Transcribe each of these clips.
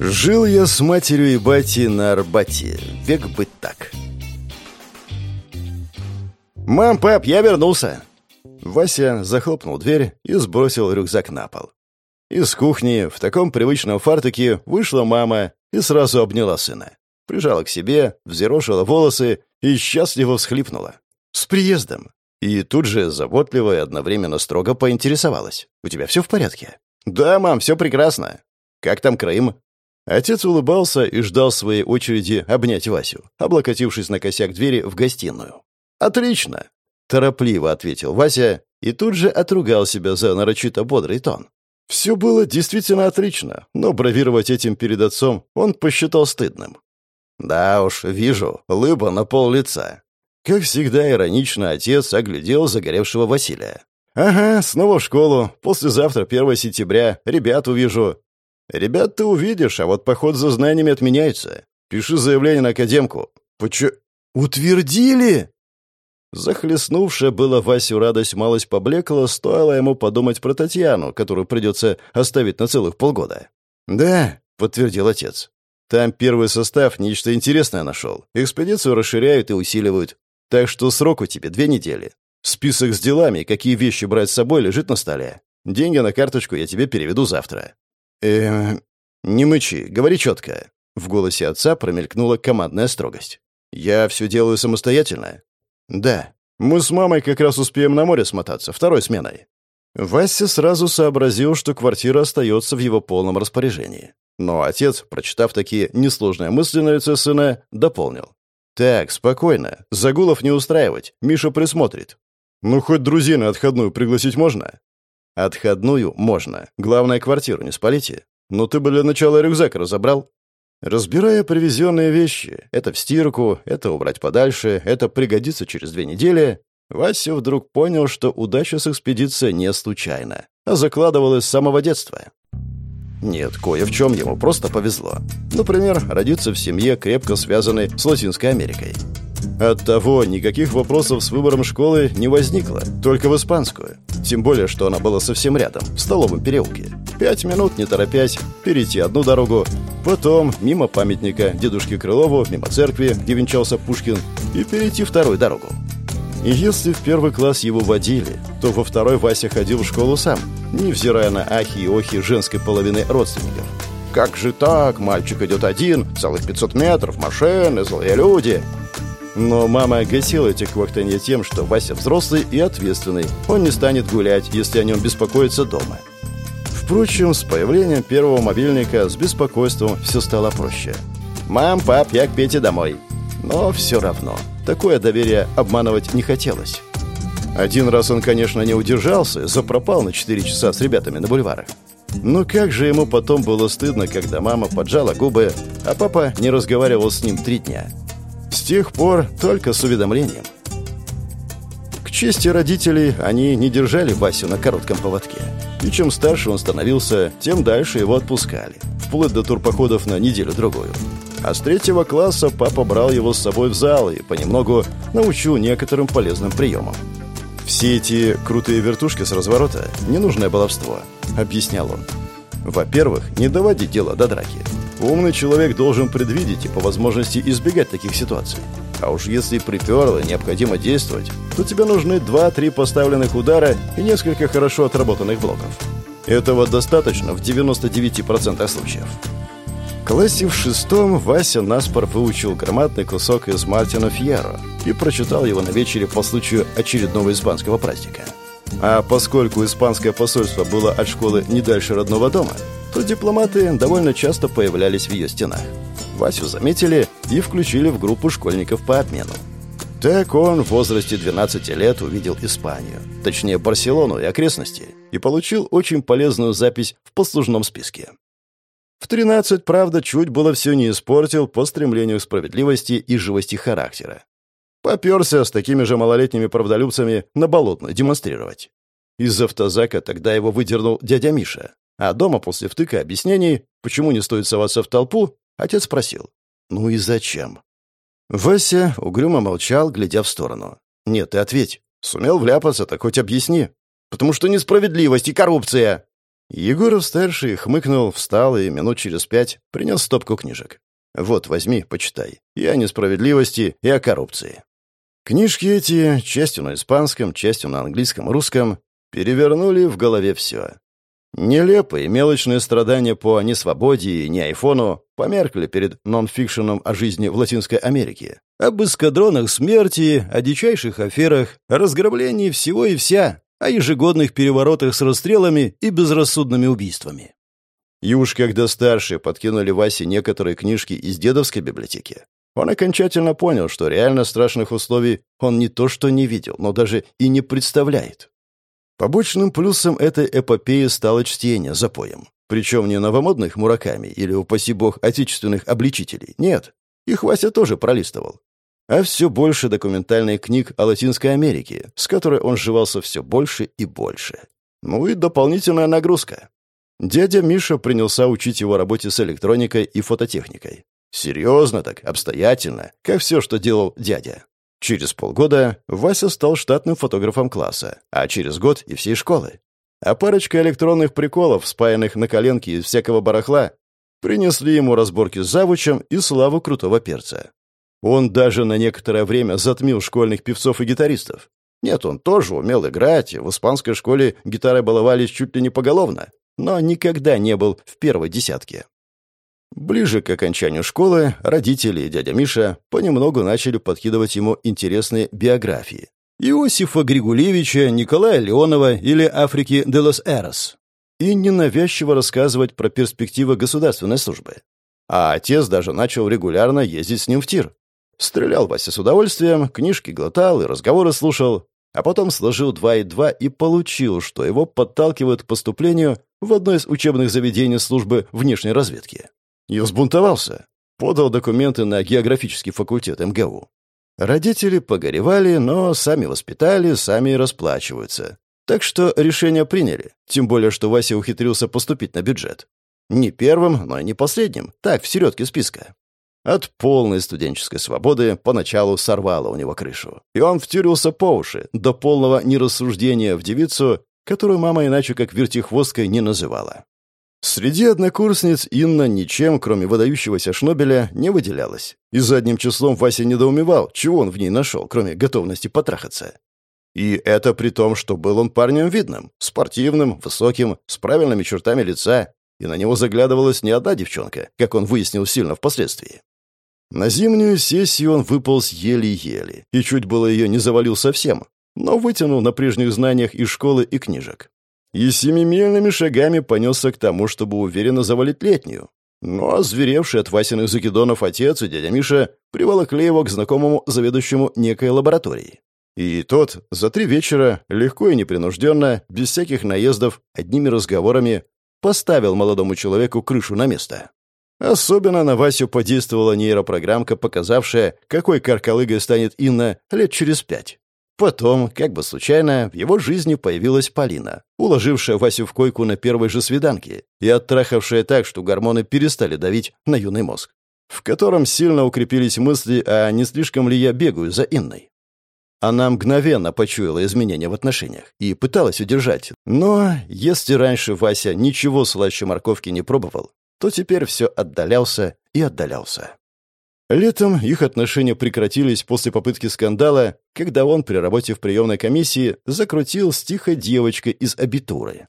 Жил я с матерью и батей на Арбате. Век быть так. «Мам, пап, я вернулся!» Вася захлопнул дверь и сбросил рюкзак на пол. Из кухни в таком привычном фартуке вышла мама и сразу обняла сына. Прижала к себе, взъерошила волосы и счастливо всхлипнула. «С приездом!» И тут же заботливо и одновременно строго поинтересовалась. «У тебя все в порядке?» «Да, мам, все прекрасно. Как там Крым?» Отец улыбался и ждал своей очереди обнять Васю, облокотившись на косяк двери в гостиную. «Отлично!» — торопливо ответил Вася и тут же отругал себя за нарочито бодрый тон. Все было действительно отлично, но бравировать этим перед отцом он посчитал стыдным. «Да уж, вижу, лыба на пол лица». Как всегда, иронично отец оглядел загоревшего Василия. «Ага, снова в школу. Послезавтра, 1 сентября. Ребят увижу. «Ребят ты увидишь, а вот поход за знаниями отменяется. Пиши заявление на академку». «Почему?» «Утвердили?» Захлестнувшая была Васю радость малость поблекла, стоило ему подумать про Татьяну, которую придется оставить на целых полгода. «Да», — подтвердил отец. «Там первый состав нечто интересное нашел. Экспедицию расширяют и усиливают. Так что срок у тебя две недели. Список с делами, какие вещи брать с собой, лежит на столе. Деньги на карточку я тебе переведу завтра. «Эм... Не мычи, говори четко». В голосе отца промелькнула командная строгость. «Я все делаю самостоятельно?» «Да. Мы с мамой как раз успеем на море смотаться, второй сменой». Вася сразу сообразил, что квартира остается в его полном распоряжении. Но отец, прочитав такие несложные мысли на лице сына, дополнил. «Так, спокойно. Загулов не устраивать. Миша присмотрит. Ну, хоть друзей на отходную пригласить можно?» Отходную можно. Главное, квартиру не спалите. Но ты бы для начала рюкзак разобрал. Разбирая привезенные вещи, это в стирку, это убрать подальше, это пригодится через две недели, Вася вдруг понял, что удача с экспедицией не случайна, а закладывалась с самого детства. Нет, кое в чем ему просто повезло. Например, родиться в семье, крепко связанной с Латинской Америкой. Оттого никаких вопросов с выбором школы не возникло, только в испанскую. Тем более, что она была совсем рядом, в столовом переулке. Пять минут, не торопясь, перейти одну дорогу, потом мимо памятника дедушке Крылову, мимо церкви, где венчался Пушкин, и перейти вторую дорогу. И если в первый класс его водили, то во второй Вася ходил в школу сам, невзирая на ахи и охи женской половины родственников. «Как же так? Мальчик идет один, целых 500 метров, машины, злые люди!» Но мама гасила эти квахтанья тем, что Вася взрослый и ответственный. Он не станет гулять, если о нем беспокоиться дома. Впрочем, с появлением первого мобильника с беспокойством все стало проще. «Мам, пап, я к Пете домой». Но все равно, такое доверие обманывать не хотелось. Один раз он, конечно, не удержался, запропал на 4 часа с ребятами на бульварах. Но как же ему потом было стыдно, когда мама поджала губы, а папа не разговаривал с ним три дня. С тех пор только с уведомлением. К чести родителей, они не держали Васю на коротком поводке. И чем старше он становился, тем дальше его отпускали. Вплоть до турпоходов на неделю-другую. А с третьего класса папа брал его с собой в зал и понемногу научил некоторым полезным приемам. «Все эти крутые вертушки с разворота — ненужное баловство», — объяснял он. «Во-первых, не доводить дело до драки. Умный человек должен предвидеть и по возможности избегать таких ситуаций. А уж если приперло необходимо действовать, то тебе нужны 2-3 поставленных удара и несколько хорошо отработанных блоков. Этого достаточно в 99% случаев. В классе в шестом Вася наспор выучил громадный кусок из Мартина Фьеро и прочитал его на вечере по случаю очередного испанского праздника. А поскольку испанское посольство было от школы не дальше родного дома, то дипломаты довольно часто появлялись в ее стенах. Васю заметили и включили в группу школьников по обмену. Так он в возрасте 12 лет увидел Испанию, точнее Барселону и окрестности, и получил очень полезную запись в послужном списке. В 13, правда, чуть было все не испортил по стремлению к справедливости и живости характера. Поперся с такими же малолетними правдолюбцами на болотную демонстрировать. Из автозака тогда его выдернул дядя Миша, а дома после втыка объяснений, почему не стоит соваться в толпу, отец спросил. «Ну и зачем?» Вася угрюмо молчал, глядя в сторону. «Нет, ты ответь. Сумел вляпаться, так хоть объясни. Потому что несправедливость и коррупция!» Егоров-старший хмыкнул, встал и минут через пять принес стопку книжек. «Вот, возьми, почитай. И о несправедливости, и о коррупции». Книжки эти, частью на испанском, частью на английском, русском, перевернули в голове все. Нелепые мелочные страдания по несвободе и не айфону померкли перед нонфикшеном о жизни в Латинской Америке. Об эскадронах смерти, о дичайших аферах, о разграблении всего и вся, о ежегодных переворотах с расстрелами и безрассудными убийствами. И уж когда старшие подкинули Васе некоторые книжки из дедовской библиотеки, он окончательно понял, что реально страшных условий он не то что не видел, но даже и не представляет. Побочным плюсом этой эпопеи стало чтение за поем. Причем не новомодных мураками или, упаси бог, отечественных обличителей. Нет, их Вася тоже пролистывал. А все больше документальных книг о Латинской Америке, с которой он сживался все больше и больше. Ну и дополнительная нагрузка. Дядя Миша принялся учить его работе с электроникой и фототехникой. Серьезно так, обстоятельно, как все, что делал дядя. Через полгода Вася стал штатным фотографом класса, а через год и всей школы. А парочка электронных приколов, спаянных на коленке из всякого барахла, принесли ему разборки с завучем и славу крутого перца. Он даже на некоторое время затмил школьных певцов и гитаристов. Нет, он тоже умел играть, в испанской школе гитары баловались чуть ли не поголовно, но никогда не был в первой десятке. Ближе к окончанию школы родители и дядя Миша понемногу начали подкидывать ему интересные биографии. Иосифа Григулевича, Николая Леонова или Африки де лос Эрос. И ненавязчиво рассказывать про перспективы государственной службы. А отец даже начал регулярно ездить с ним в тир. Стрелял Вася с удовольствием, книжки глотал и разговоры слушал, а потом сложил два и два и получил, что его подталкивают к поступлению в одно из учебных заведений службы внешней разведки. И взбунтовался. Подал документы на географический факультет МГУ. Родители погоревали, но сами воспитали, сами расплачиваются. Так что решение приняли, тем более, что Вася ухитрился поступить на бюджет. Не первым, но и не последним, так, в середке списка. От полной студенческой свободы поначалу сорвало у него крышу. И он втюрился по уши, до полного нерассуждения в девицу, которую мама иначе как вертихвосткой не называла. Среди однокурсниц Инна ничем, кроме выдающегося Шнобеля, не выделялась. И задним числом Вася недоумевал, чего он в ней нашел, кроме готовности потрахаться. И это при том, что был он парнем видным, спортивным, высоким, с правильными чертами лица, и на него заглядывалась не одна девчонка, как он выяснил сильно впоследствии. На зимнюю сессию он выполз еле-еле, и чуть было ее не завалил совсем, но вытянул на прежних знаниях из школы и книжек и семимильными шагами понесся к тому, чтобы уверенно завалить летнюю. Но озверевший от Васиных закидонов отец и дядя Миша приволокли его к знакомому заведующему некой лаборатории. И тот за три вечера, легко и непринужденно, без всяких наездов, одними разговорами, поставил молодому человеку крышу на место. Особенно на Васю подействовала нейропрограммка, показавшая, какой каркалыгой станет Инна лет через пять. Потом, как бы случайно, в его жизни появилась Полина, уложившая Васю в койку на первой же свиданке и оттрахавшая так, что гормоны перестали давить на юный мозг, в котором сильно укрепились мысли, а не слишком ли я бегаю за Инной. Она мгновенно почуяла изменения в отношениях и пыталась удержать. Но если раньше Вася ничего слаще морковки не пробовал, то теперь все отдалялся и отдалялся. Летом их отношения прекратились после попытки скандала, когда он при работе в приемной комиссии закрутил с тихой девочкой из абитуры.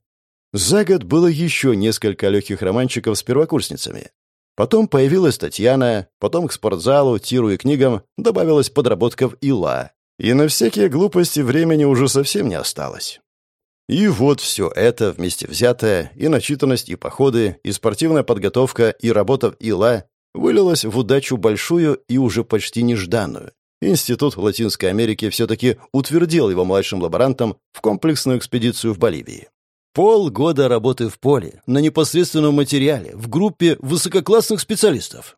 За год было еще несколько легких романчиков с первокурсницами. Потом появилась Татьяна, потом к спортзалу, тиру и книгам добавилась подработка в ИЛА. И на всякие глупости времени уже совсем не осталось. И вот все это вместе взятое, и начитанность, и походы, и спортивная подготовка, и работа в ИЛА вылилось в удачу большую и уже почти нежданную. Институт Латинской Америки все-таки утвердил его младшим лаборантом в комплексную экспедицию в Боливии. Полгода работы в поле, на непосредственном материале, в группе высококлассных специалистов.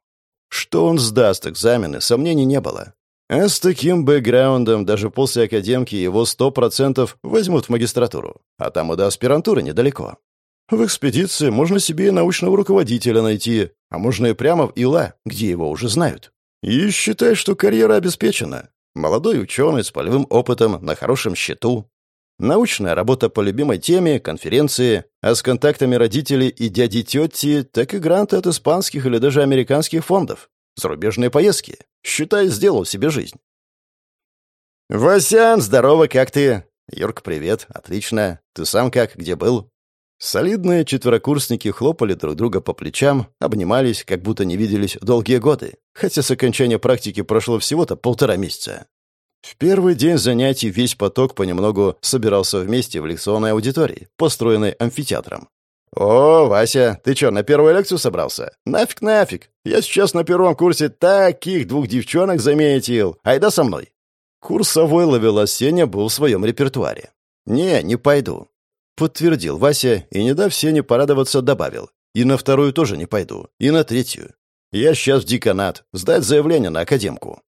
Что он сдаст экзамены, сомнений не было. А с таким бэкграундом даже после академки его сто процентов возьмут в магистратуру, а там и до аспирантуры недалеко. В экспедиции можно себе и научного руководителя найти, а можно и прямо в ИЛА, где его уже знают. И считай, что карьера обеспечена. Молодой ученый с полевым опытом, на хорошем счету. Научная работа по любимой теме, конференции, а с контактами родителей и дяди-тети, так и гранты от испанских или даже американских фондов. Зарубежные поездки. Считай, сделал себе жизнь. «Васян, здорово, как ты?» «Юрк, привет. Отлично. Ты сам как? Где был?» Солидные четверокурсники хлопали друг друга по плечам, обнимались, как будто не виделись долгие годы, хотя с окончания практики прошло всего-то полтора месяца. В первый день занятий весь поток понемногу собирался вместе в лекционной аудитории, построенной амфитеатром. «О, Вася, ты что, на первую лекцию собрался? Нафиг, нафиг! Я сейчас на первом курсе таких двух девчонок заметил! Айда со мной!» Курсовой ловелас Сеня был в своем репертуаре. «Не, не пойду. Подтвердил Вася и, не дав Сене порадоваться, добавил. И на вторую тоже не пойду. И на третью. Я сейчас в деканат. Сдать заявление на академку.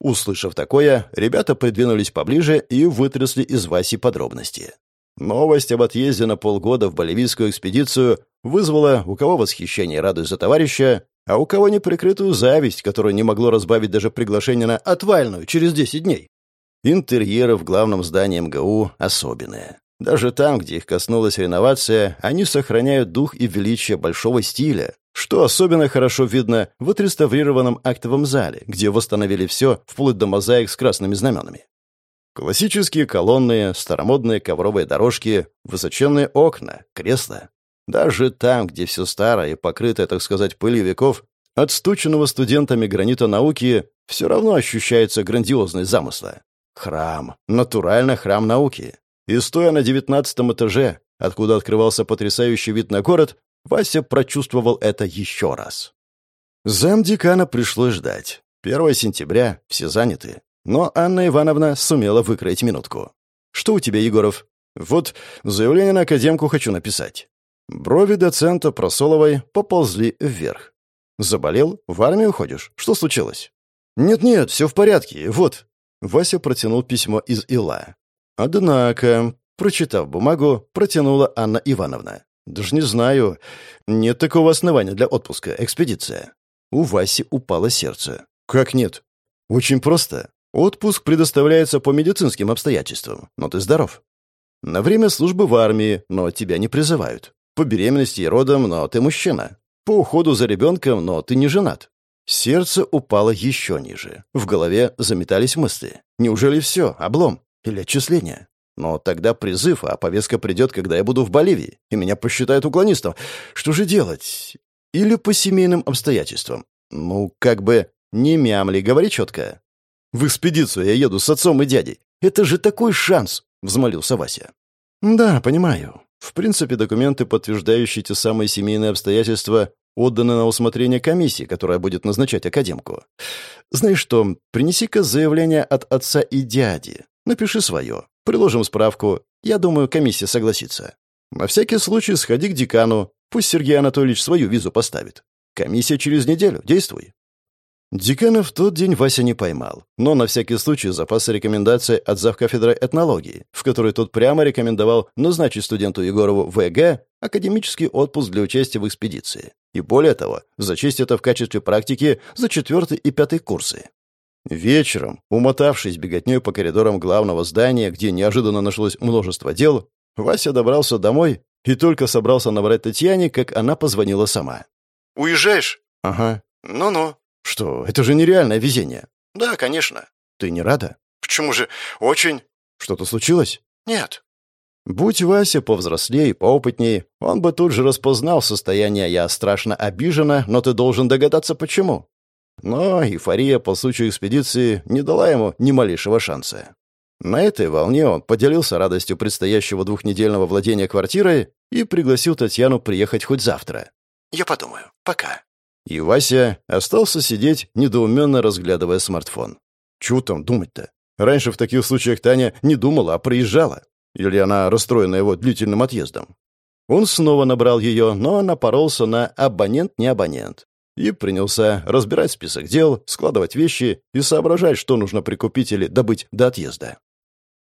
Услышав такое, ребята придвинулись поближе и вытрясли из Васи подробности. Новость об отъезде на полгода в боливийскую экспедицию вызвала у кого восхищение и радость за товарища, а у кого неприкрытую зависть, которую не могло разбавить даже приглашение на отвальную через 10 дней. Интерьеры в главном здании МГУ особенные. Даже там, где их коснулась реновация, они сохраняют дух и величие большого стиля, что особенно хорошо видно в отреставрированном актовом зале, где восстановили все, вплоть до мозаик с красными знаменами. Классические колонны, старомодные ковровые дорожки, высоченные окна, кресла. Даже там, где все старое и покрытое, так сказать, пылью веков, от стученного студентами гранита науки все равно ощущается грандиозный замысла. Храм. Натурально храм науки. И стоя на девятнадцатом этаже, откуда открывался потрясающий вид на город, Вася прочувствовал это еще раз. Зам декана пришлось ждать. 1 сентября, все заняты. Но Анна Ивановна сумела выкроить минутку. «Что у тебя, Егоров?» «Вот, заявление на академку хочу написать». Брови доцента Просоловой поползли вверх. «Заболел? В армию ходишь? Что случилось?» «Нет-нет, все в порядке. Вот». Вася протянул письмо из Ила. Однако, прочитав бумагу, протянула Анна Ивановна. «Даже не знаю. Нет такого основания для отпуска. Экспедиция». У Васи упало сердце. «Как нет?» «Очень просто. Отпуск предоставляется по медицинским обстоятельствам, но ты здоров. На время службы в армии, но тебя не призывают. По беременности и родам, но ты мужчина. По уходу за ребенком, но ты не женат. Сердце упало еще ниже. В голове заметались мысли. Неужели все? Облом? Или отчисление. Но тогда призыв, а повестка придет, когда я буду в Боливии, и меня посчитают уклонистом. Что же делать? Или по семейным обстоятельствам? Ну, как бы не мямли, говори четко. В экспедицию я еду с отцом и дядей. Это же такой шанс, взмолился Вася. Да, понимаю. В принципе, документы, подтверждающие те самые семейные обстоятельства, отданы на усмотрение комиссии, которая будет назначать академку. Знаешь что, принеси-ка заявление от отца и дяди. Напиши свое. Приложим справку. Я думаю, комиссия согласится. На всякий случай сходи к декану. Пусть Сергей Анатольевич свою визу поставит. Комиссия через неделю. Действуй. Декана в тот день Вася не поймал, но на всякий случай запасы рекомендаций от завкафедры этнологии, в которой тот прямо рекомендовал назначить студенту Егорову ВГ академический отпуск для участия в экспедиции. И более того, зачесть это в качестве практики за четвертый и пятый курсы. Вечером, умотавшись беготней по коридорам главного здания, где неожиданно нашлось множество дел, Вася добрался домой и только собрался набрать Татьяне, как она позвонила сама. «Уезжаешь?» «Ага». «Ну-ну». «Что, это же нереальное везение». «Да, конечно». «Ты не рада?» «Почему же? Очень». «Что-то случилось?» «Нет». Будь Вася повзрослее и поопытней, он бы тут же распознал состояние «я страшно обижена, но ты должен догадаться, почему». Но эйфория по случаю экспедиции не дала ему ни малейшего шанса. На этой волне он поделился радостью предстоящего двухнедельного владения квартирой и пригласил Татьяну приехать хоть завтра. «Я подумаю. Пока». И Вася остался сидеть, недоуменно разглядывая смартфон. Чего там думать-то? Раньше в таких случаях Таня не думала, а приезжала. Или она расстроена его длительным отъездом. Он снова набрал ее, но напоролся на абонент не абонент и принялся разбирать список дел, складывать вещи и соображать, что нужно прикупить или добыть до отъезда.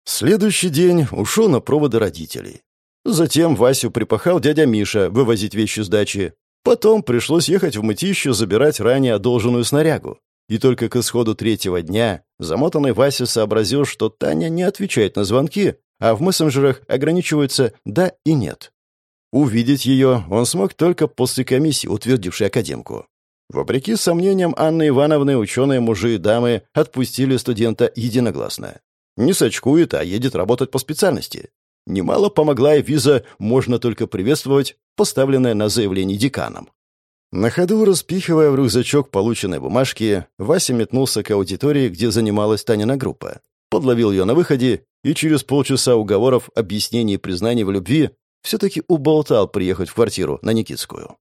Следующий день ушел на проводы родителей. Затем Васю припахал дядя Миша вывозить вещи с дачи. Потом пришлось ехать в мытищу забирать ранее одолженную снарягу. И только к исходу третьего дня замотанный Вася сообразил, что Таня не отвечает на звонки, а в мессенджерах ограничиваются «да» и «нет». Увидеть ее он смог только после комиссии, утвердившей академку. Вопреки сомнениям Анны Ивановны, ученые мужи и дамы отпустили студента единогласно. Не сочкует, а едет работать по специальности. Немало помогла и виза «можно только приветствовать», поставленная на заявление деканом. На ходу, распихивая в рюкзачок полученные бумажки, Вася метнулся к аудитории, где занималась Танина группа. Подловил ее на выходе и через полчаса уговоров, объяснений и признаний в любви все-таки уболтал приехать в квартиру на Никитскую.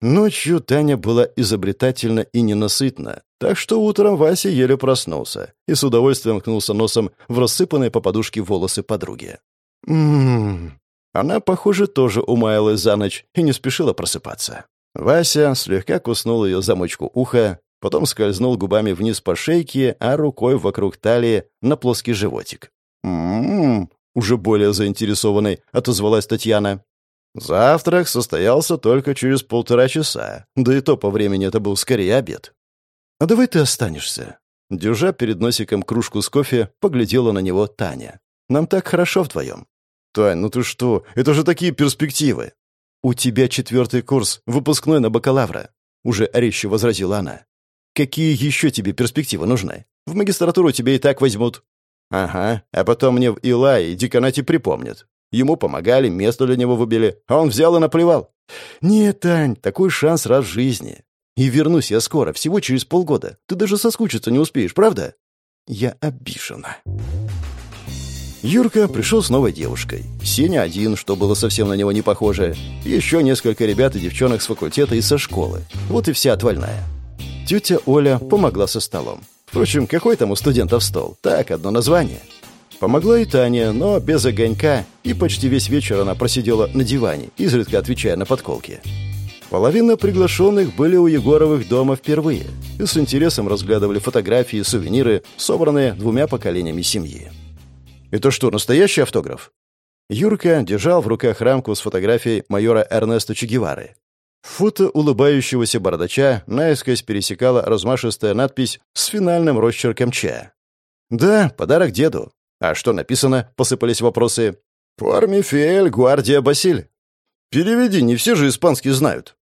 Ночью Таня была изобретательна и ненасытна, так что утром Вася еле проснулся и с удовольствием ткнулся носом в рассыпанные по подушке волосы подруги. Ммм. Она, похоже, тоже умаялась за ночь и не спешила просыпаться. Вася слегка куснул ее замочку уха, потом скользнул губами вниз по шейке, а рукой вокруг талии на плоский животик. «М-м-м», уже более заинтересованной отозвалась Татьяна. Завтрак состоялся только через полтора часа, да и то по времени это был скорее обед. «А давай ты останешься». Держа перед носиком кружку с кофе, поглядела на него Таня. «Нам так хорошо вдвоем». «Тань, ну ты что? Это же такие перспективы!» «У тебя четвертый курс, выпускной на бакалавра», — уже резче возразила она. «Какие еще тебе перспективы нужны? В магистратуру тебя и так возьмут». «Ага, а потом мне в Илае деканате припомнят. Ему помогали, место для него выбили, а он взял и наплевал. «Нет, Тань, такой шанс раз в жизни. И вернусь я скоро, всего через полгода. Ты даже соскучиться не успеешь, правда?» Я обижена. Юрка пришел с новой девушкой. Сеня один, что было совсем на него не похоже. Еще несколько ребят и девчонок с факультета и со школы. Вот и вся отвальная. Тетя Оля помогла со столом. Впрочем, какой там у студентов стол? Так, одно название. Помогла и Таня, но без огонька, и почти весь вечер она просидела на диване, изредка отвечая на подколки. Половина приглашенных были у Егоровых дома впервые и с интересом разглядывали фотографии и сувениры, собранные двумя поколениями семьи. «Это что, настоящий автограф?» Юрка держал в руках рамку с фотографией майора Эрнеста Че Гевары. Фото улыбающегося бардача наискось пересекала размашистая надпись с финальным росчерком «Ч». «Да, подарок деду. «А что написано?» — посыпались вопросы. «Пармифель, гвардия Басиль». «Переведи, не все же испанский знают».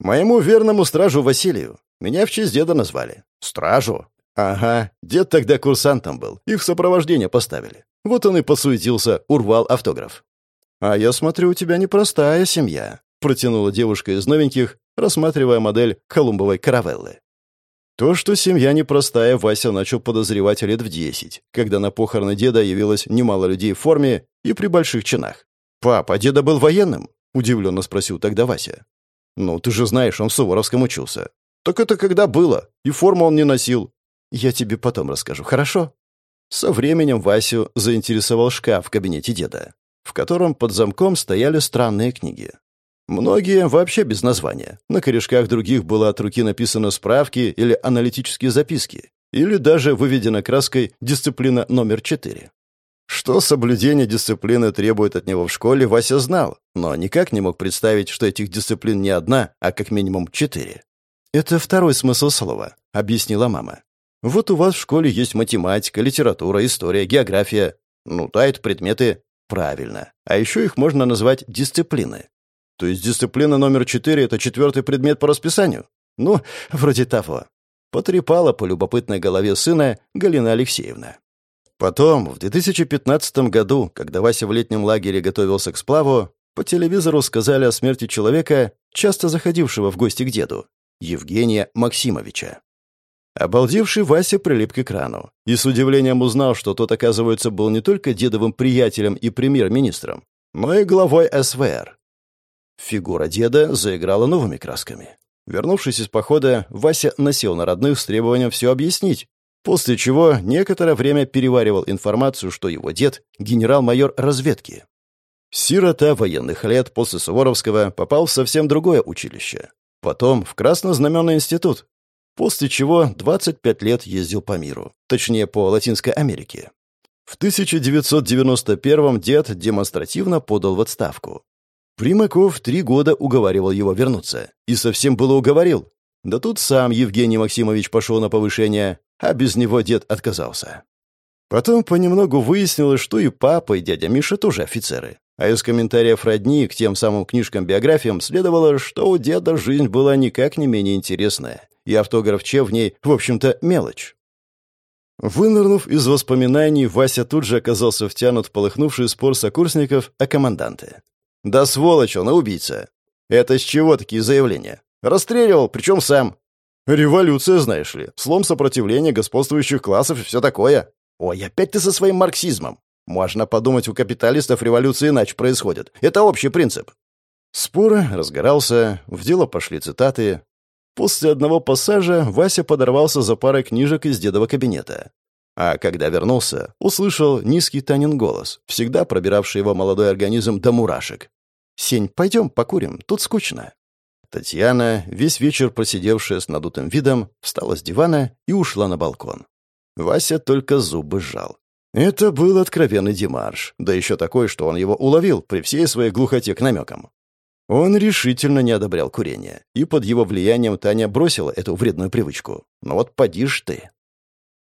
«Моему верному стражу Василию. Меня в честь деда назвали». «Стражу?» «Ага, дед тогда курсантом был. Их в сопровождение поставили. Вот он и посуетился, урвал автограф». «А я смотрю, у тебя непростая семья», — протянула девушка из новеньких, рассматривая модель колумбовой каравеллы. То, что семья непростая, Вася начал подозревать лет в десять, когда на похороны деда явилось немало людей в форме и при больших чинах. «Папа, а деда был военным?» — удивленно спросил тогда Вася. «Ну, ты же знаешь, он в Суворовском учился». «Так это когда было? И форму он не носил». «Я тебе потом расскажу, хорошо?» Со временем Васю заинтересовал шкаф в кабинете деда, в котором под замком стояли странные книги. Многие вообще без названия. На корешках других было от руки написано справки или аналитические записки, или даже выведена краской дисциплина номер 4. Что соблюдение дисциплины требует от него в школе, Вася знал, но никак не мог представить, что этих дисциплин не одна, а как минимум четыре. «Это второй смысл слова», — объяснила мама. «Вот у вас в школе есть математика, литература, история, география. Ну это предметы. Правильно. А еще их можно назвать дисциплины. То есть дисциплина номер четыре — это четвертый предмет по расписанию? Ну, вроде того. Потрепала по любопытной голове сына Галина Алексеевна. Потом, в 2015 году, когда Вася в летнем лагере готовился к сплаву, по телевизору сказали о смерти человека, часто заходившего в гости к деду, Евгения Максимовича. Обалдевший Вася прилип к экрану и с удивлением узнал, что тот, оказывается, был не только дедовым приятелем и премьер-министром, но и главой СВР. Фигура деда заиграла новыми красками. Вернувшись из похода, Вася насел на родных с требованием все объяснить, после чего некоторое время переваривал информацию, что его дед — генерал-майор разведки. Сирота военных лет после Суворовского попал в совсем другое училище. Потом в Краснознаменный институт, после чего 25 лет ездил по миру, точнее, по Латинской Америке. В 1991 дед демонстративно подал в отставку. Примаков три года уговаривал его вернуться. И совсем было уговорил. Да тут сам Евгений Максимович пошел на повышение, а без него дед отказался. Потом понемногу выяснилось, что и папа, и дядя Миша тоже офицеры. А из комментариев родни к тем самым книжкам-биографиям следовало, что у деда жизнь была никак не менее интересная, и автограф Че в ней, в общем-то, мелочь. Вынырнув из воспоминаний, Вася тут же оказался втянут в полыхнувший спор сокурсников о команданте. «Да сволочь он и убийца! Это с чего такие заявления? Расстреливал, причем сам. Революция, знаешь ли, слом сопротивления господствующих классов и все такое. Ой, опять ты со своим марксизмом. Можно подумать, у капиталистов революция иначе происходит. Это общий принцип. Спор разгорался, в дело пошли цитаты. После одного пассажа Вася подорвался за парой книжек из дедова кабинета. А когда вернулся, услышал низкий Танин голос, всегда пробиравший его молодой организм до мурашек. «Сень, пойдем покурим, тут скучно». Татьяна, весь вечер просидевшая с надутым видом, встала с дивана и ушла на балкон. Вася только зубы сжал. Это был откровенный демарш, да еще такой, что он его уловил при всей своей глухоте к намекам. Он решительно не одобрял курение, и под его влиянием Таня бросила эту вредную привычку. Но вот поди ж ты.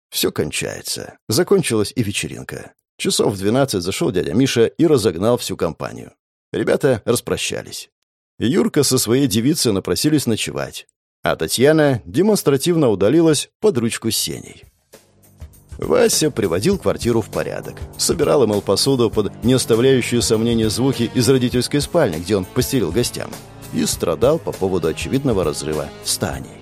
Все кончается. Закончилась и вечеринка. Часов в двенадцать зашел дядя Миша и разогнал всю компанию. Ребята распрощались. Юрка со своей девицей напросились ночевать, а Татьяна демонстративно удалилась под ручку Сеней. Вася приводил квартиру в порядок. Собирал и мыл посуду под не оставляющие сомнения звуки из родительской спальни, где он постелил гостям. И страдал по поводу очевидного разрыва с Таней.